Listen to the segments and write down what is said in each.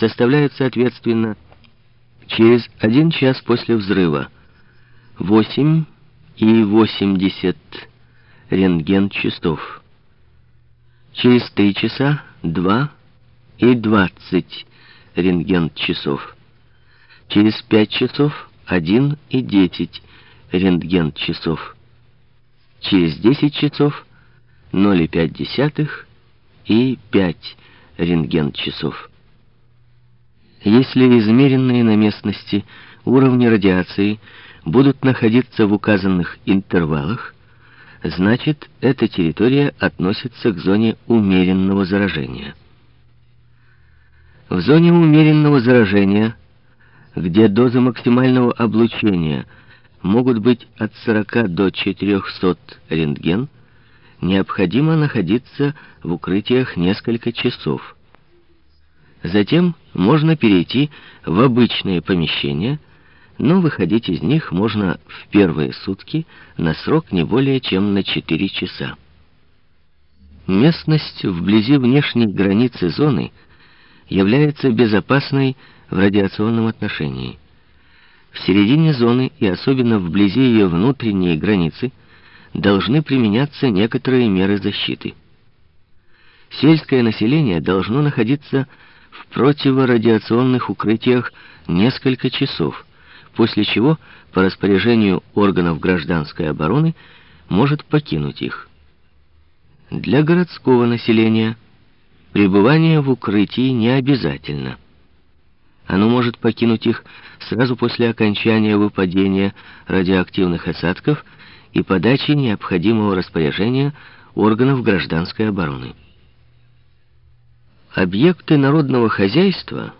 составляют соответственно через один час после взрыва 8 и 80 рентген-часов, через 3 часа 2 и 20 рентген-часов, через 5 часов 1 и 10 рентген-часов, через 10 часов 0,5 и 5 рентген-часов. Если измеренные на местности уровни радиации будут находиться в указанных интервалах, значит, эта территория относится к зоне умеренного заражения. В зоне умеренного заражения, где дозы максимального облучения могут быть от 40 до 400 рентген, необходимо находиться в укрытиях несколько часов. Затем можно перейти в обычные помещения, но выходить из них можно в первые сутки на срок не более чем на 4 часа. Местность вблизи внешней границы зоны является безопасной в радиационном отношении. В середине зоны и особенно вблизи ее внутренней границы должны применяться некоторые меры защиты. Сельское население должно находиться в противорадиационных укрытиях несколько часов, после чего по распоряжению органов гражданской обороны может покинуть их. Для городского населения пребывание в укрытии не обязательно. Оно может покинуть их сразу после окончания выпадения радиоактивных осадков и подачи необходимого распоряжения органов гражданской обороны. Объекты народного хозяйства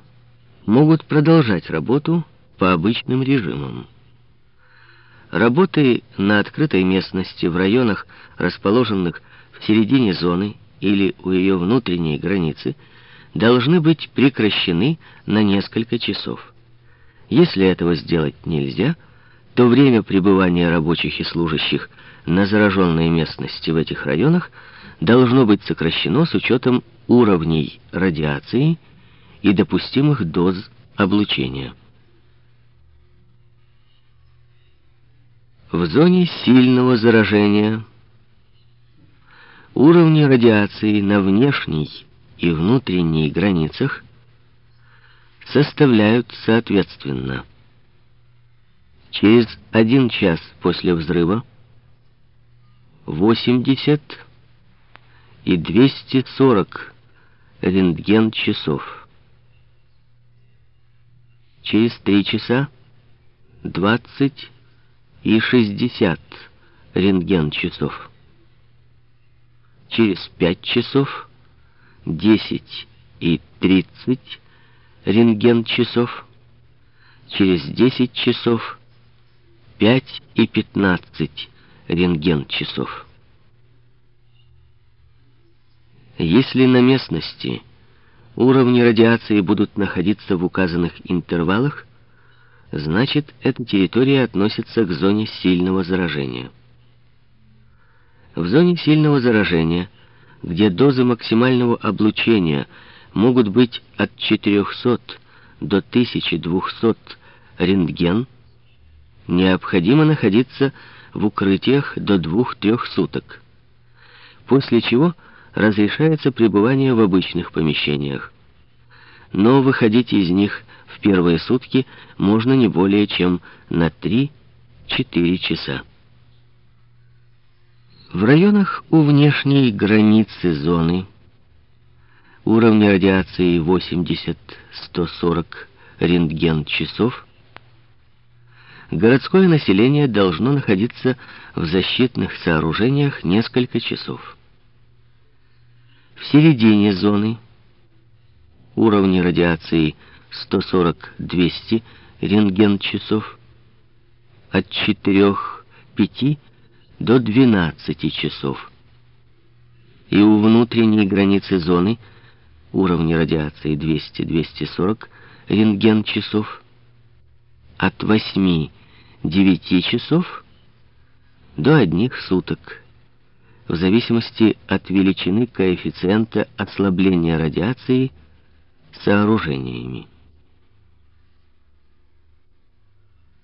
могут продолжать работу по обычным режимам. Работы на открытой местности в районах, расположенных в середине зоны или у ее внутренней границы, должны быть прекращены на несколько часов. Если этого сделать нельзя, то время пребывания рабочих и служащих на зараженной местности в этих районах должно быть сокращено с учетом уровней радиации и допустимых доз облучения. В зоне сильного заражения уровни радиации на внешней и внутренней границах составляют соответственно через один час после взрыва 80 и 240 рентген-часов. Через три часа 20 и 60 рентген-часов. Через пять часов 10 и 30 рентген-часов. Через 10 часов 5 и 15 рентген-часов. Если на местности уровни радиации будут находиться в указанных интервалах, значит, эта территория относится к зоне сильного заражения. В зоне сильного заражения, где дозы максимального облучения могут быть от 400 до 1200 рентген, необходимо находиться в укрытиях до 2-3 суток, после чего разрешается пребывание в обычных помещениях. Но выходить из них в первые сутки можно не более чем на 3-4 часа. В районах у внешней границы зоны уровни радиации 80-140 рентген-часов городское население должно находиться в защитных сооружениях несколько часов. Середине зоны. Уровни радиации 140-200 рентген-часов. От 4-5 до 12 часов. И у внутренней границы зоны уровни радиации 200-240 рентген-часов. От 8-9 часов до одних суток в зависимости от величины коэффициента ослабления радиации сооружениями.